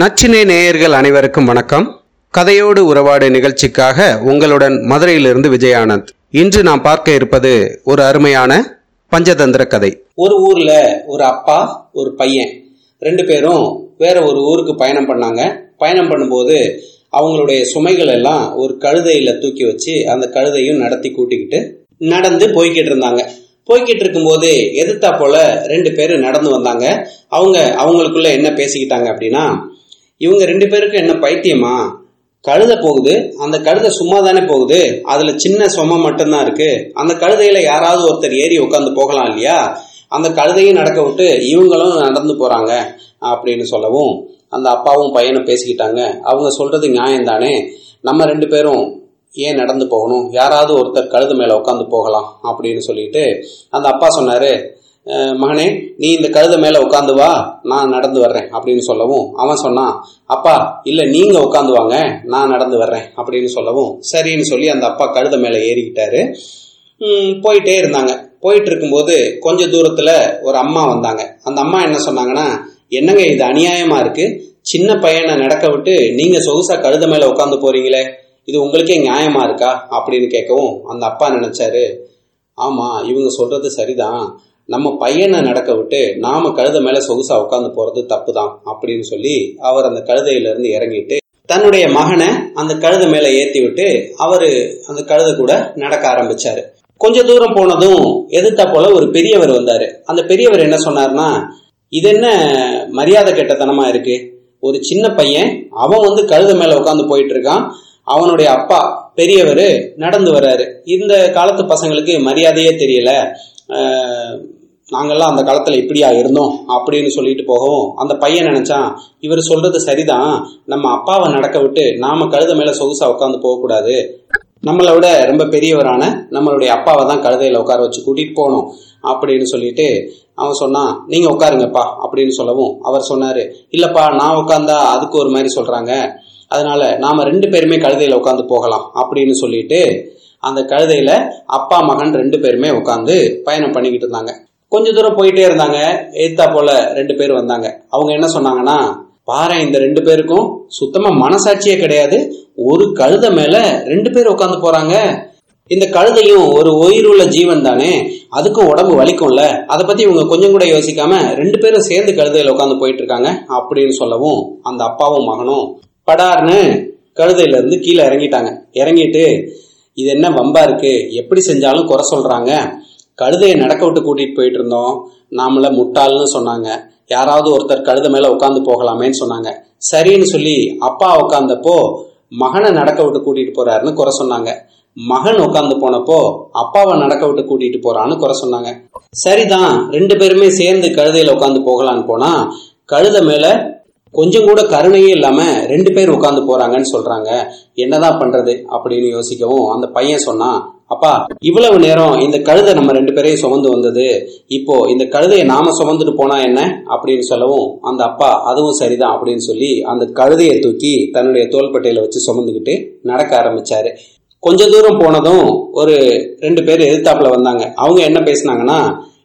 நச்சினை நேயர்கள் அனைவருக்கும் வணக்கம். கதையோடு உறவாடு நிகழ்ச்சிக்காக உங்களுடன் மதுரையிலிருந்து விஜயானந்த். இன்று நாம் பார்க்க இருப்பது ஒரு அருமையான பஞ்சதந்திர கதை. ஒரு ஊர்ல ஒரு அப்பா ஒரு பையன். ரெண்டு பேரும் வேற ஒரு ஊருக்கு பயணம் பண்ணாங்க. பயணம் பண்ணும்போது அவங்களுடைய சுமைகள் எல்லாம் ஒரு கழுதையில தூக்கி வச்சு அந்த கழுதையும் நடத்தி கூட்டிக்கிட்டு நடந்து போய்கிட்டு இருந்தாங்க. போய்கிட்டு இருக்கும்போது எதிர்த்தா போல ரெண்டு பேரும் நடந்து வந்தாங்க. அவங்க அவங்களுக்குள்ள என்ன பேசிக்கிட்டாங்க அப்படின்னா இவங்க ரெண்டு பேருக்கும் என்ன பைத்தியமா? கழுத போகுது. அந்த கழுதை சும்மா தானே போகுது. அதுல சின்ன சும மட்டும்தான் இருக்கு. அந்த கழுதையில யாராவது ஒருத்தர் ஏறி உட்காந்து போகலாம் இல்லையா? அந்த கழுதையும் நடக்க விட்டு இவங்களும் நடந்து போறாங்க அப்படின்னு சொல்லவும் அந்த அப்பாவும் பையனும் பேசிக்கிட்டாங்க. அவங்க சொல்றது நியாயம் தானே நம்ம ரெண்டு பேரும் ஏன் நடந்து போகணும்? யாராவது ஒருத்தர் கழுது மேல உட்காந்து போகலாம் அப்படின்னு சொல்லிட்டு அந்த அப்பா சொன்னாரு மகனே நீ இந்த கழுத மேல உட்காந்து வா நான் நடந்து வர்றேன் அப்படின்னு சொல்லவும் அவன் சொன்னான் அப்பா இல்ல நீங்க உட்காந்து வாங்க நான் நடந்து வர்றேன் அப்படின்னு சொல்லவும் சரின்னு சொல்லி அந்த அப்பா கழுத மேல ஏறிக்கிட்டாரு. போயிட்டே இருந்தாங்க. போயிட்டு இருக்கும்போது கொஞ்ச தூரத்துல ஒரு அம்மா வந்தாங்க. அந்த அம்மா என்ன சொன்னாங்கன்னா என்னங்க இது அநியாயமா இருக்கு? சின்ன பையனை நடக்க விட்டு நீங்க சொகுசா கழுத மேல உட்காந்து போறீங்களே இது உங்களுக்கே நியாயமா இருக்கா? அப்படின்னு கேட்கவும் அந்த அப்பா நினைச்சாரு ஆமா இவங்க சொல்றது சரிதான். நம்ம பையனை நடக்க விட்டு நாம கழுத மேல சொகுசா உட்காந்து போறது தப்பு தான் அப்படின்னு சொல்லி அவர் அந்த கழுதையிலிருந்து இறங்கிட்டு தன்னுடைய மகனை அந்த கழுதை மேல ஏத்தி விட்டு அவரு அந்த கழுதை கூட நடக்க ஆரம்பிச்சாரு. கொஞ்ச தூரம் போனதும் எதிர்த்தா போல ஒரு பெரியவர் வந்தாரு. அந்த பெரியவர் என்ன சொன்னாருன்னா இது என்ன மரியாதை கெட்டத்தனமா இருக்கு? ஒரு சின்ன பையன் அவன் வந்து கழுதை மேல உட்காந்து போயிட்டு இருக்கான். அவனுடைய அப்பா பெரியவர் நடந்து வர்றாரு. இந்த காலத்து பசங்களுக்கு மரியாதையே தெரியல. நாங்கள்லாம் அந்த காலத்தில் இப்படியா இருந்தோம் அப்படின்னு சொல்லிட்டு போகவும் அந்த பையன் நினைச்சான் இவர் சொல்றது சரிதான் நம்ம அப்பாவை நடக்க விட்டு நாம கழுத மேல சொகுசா உட்காந்து போகக்கூடாது நம்மளை விட ரொம்ப பெரியவரான நம்மளுடைய அப்பாவை தான் கழுதையில உட்கார வச்சு கூட்டிட்டு போகணும் அப்படின்னு சொல்லிட்டு அவன் சொன்னான் நீங்க உட்காருங்கப்பா அப்படின்னு சொல்லவும் அவர் சொன்னாரு. இல்லப்பா நான் உட்காந்தா அதுக்கு ஒரு மாதிரி சொல்றாங்க. அதனால நாம ரெண்டு பேருமே கழுதையில உட்காந்து போகலாம் அப்படின்னு சொல்லிட்டு அந்த கழுதையில அப்பா மகன் ரெண்டு பேருமே உட்காந்து பயணம் பண்ணிக்கிட்டு இருந்தாங்க. கொஞ்ச தூரம் போயிட்டே இருந்தாங்க. எய்த்தா போல ரெண்டு பேர் வந்தாங்க. அவங்க என்ன சொன்னாங்கன்னா பாரு இந்த ரெண்டு பேருக்கும் சுத்தமா மனசாட்சியே கிடையாது. ஒரு கழுதை மேல ரெண்டு பேர் உட்காந்து போறாங்க. இந்த கழுதையும் ஒரு உயிருள்ள ஜீவன் தானே. அதுக்கும் உடம்பு வலிக்கும்ல. அதை பத்தி இவங்க கொஞ்சம் கூட யோசிக்காம ரெண்டு பேரும் சேர்ந்து கழுதையில உட்காந்து போயிட்டு இருக்காங்க அப்படின்னு சொல்லவும் அந்த அப்பாவும் மகனும் படார்னு கழுதையில இருந்து கீழே இறங்கிட்டாங்க. இறங்கிட்டு இது என்ன வம்பா இருக்கு? எப்படி செஞ்சாலும் குறை சொல்றாங்க. கழுதையை நடக்க விட்டு கூட்டிட்டு போயிட்டு இருந்தோம். நாமள முட்டாள்னு சொன்னாங்க. யாராவது ஒருத்தர் கழுதை மேல உட்காந்து போகலாமேன்னு சொன்னாங்க. சரின்னு சொல்லி அப்பா உட்காந்தப்போ மகனை நடக்க விட்டு கூட்டிட்டு போறாருன்னு குறை சொன்னாங்க. மகன் உட்காந்து போனப்போ அப்பாவை நடக்க விட்டு கூட்டிட்டு போறான்னு குறை சொன்னாங்க. சரிதான் ரெண்டு பேருமே சேர்ந்து கழுதையில உட்காந்து போகலான்னு போனா கழுதை மேல கொஞ்சம் கூட கருணையே இல்லாம ரெண்டு பேர் உட்காந்து போறாங்கன்னு சொல்றாங்க. என்னதான் பண்றது அப்படின்னு யோசிக்கவும் அந்த பையன் சொன்னான் அப்பா இவ்வளவு நேரம் இந்த கழுதை நம்ம ரெண்டு பேரையும் சுமந்து வந்தது. இப்போ இந்த கழுதையை நாம சுமந்துட்டு போனா என்ன? அப்படின்னு சொல்லவும் அந்த அப்பா அதுவும் சரிதான் அப்படின்னு சொல்லி அந்த கழுதையை தூக்கி தன்னுடைய தோள்பட்டையில வச்சு சுமந்துக்கிட்டு நடக்க ஆரம்பிச்சாரு. கொஞ்ச தூரம் போனதும் ஒரு ரெண்டு பேர் எதிர்த்தாப்புல வந்தாங்க. அவங்க என்ன பேசுனாங்கன்னா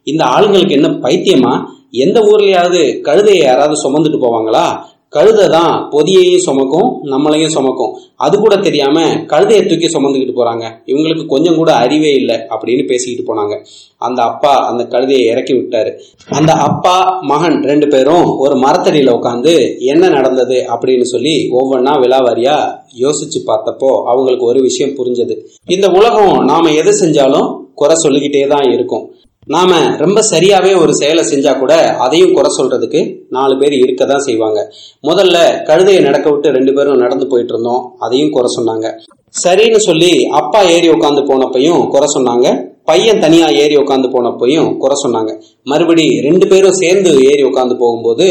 இந்த ஆளுங்களுக்கு என்ன பைத்தியமா? எந்த ஊர்லயாவது கழுதையை யாராவது சுமந்துட்டு போவாங்களா? கழுதை தான் பொதியையும் சுமக்கும் நம்மளையும் சுமக்கும். அது கூட தெரியாம கழுதையை தூக்கி சுமந்துக்கிட்டு போறாங்க. இவங்களுக்கு கொஞ்சம் கூட அறிவே இல்லை அப்படின்னு பேசிக்கிட்டு போனாங்க. அந்த அப்பா அந்த கழுதையை இறக்கி விட்டாரு. அந்த அப்பா மகன் ரெண்டு பேரும் ஒரு மரத்தடியில உட்காந்து என்ன நடந்தது அப்படின்னு சொல்லி ஒவ்வொன்றா விலாவாரியா யோசிச்சு பார்த்தப்போ அவங்களுக்கு ஒரு விஷயம் புரிஞ்சது. இந்த உலகம் நாம எது செஞ்சாலும் குறை சொல்லிக்கிட்டே தான் இருக்கும். நாம ரொம்ப சரியாவே ஒரு செயலை செஞ்சா கூட அதையும் குறை சொல்றதுக்கு நாலு பேர் இருக்க தான் செய்வாங்க. முதல்ல கழுதையை நடக்க விட்டு ரெண்டு பேரும் நடந்து போயிட்டு இருந்தோம். அதையும் குறை சொன்னாங்க. சரின்னு சொல்லி அப்பா ஏறி உட்காந்து போனப்பையும் குறை சொன்னாங்க. பையன் தனியா ஏறி உட்காந்து போனப்பையும் குறை சொன்னாங்க. மறுபடி ரெண்டு பேரும் சேர்ந்து ஏறி உட்காந்து போகும்போது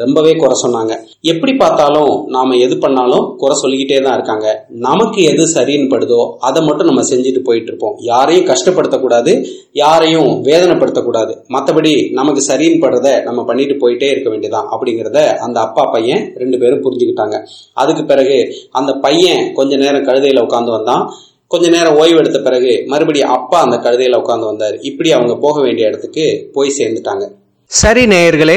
ரொம்பவே குறை சொன்னாங்க. எப்படி பார்த்தாலும் நாம எது பண்ணாலும் குறை சொல்லிக்கிட்டே தான் இருக்காங்க. நமக்கு எது சரின்னு படுதோ அதை மட்டும் நம்ம செஞ்சுட்டு போயிட்டு இருப்போம். யாரையும் கஷ்டப்படுத்தக்கூடாது யாரையும் வேதனைப்படுத்தக்கூடாது. மற்றபடி நமக்கு சரின்னு படுறத நம்ம பண்ணிட்டு போயிட்டே இருக்க வேண்டியதான் அப்படிங்கிறத அந்த அப்பா பையன் ரெண்டு பேரும் புரிஞ்சுக்கிட்டாங்க. அதுக்கு பிறகு அந்த பையன் கொஞ்ச நேரம் கழுதையில உட்காந்து வந்தான். கொஞ்ச நேரம் ஓய்வு எடுத்த பிறகு மறுபடியும் அப்பா அந்த கழுதையில உட்காந்து வந்தார். இப்படி அவங்க போக வேண்டிய இடத்துக்கு போய் சேர்ந்துட்டாங்க. சரி நேயர்களே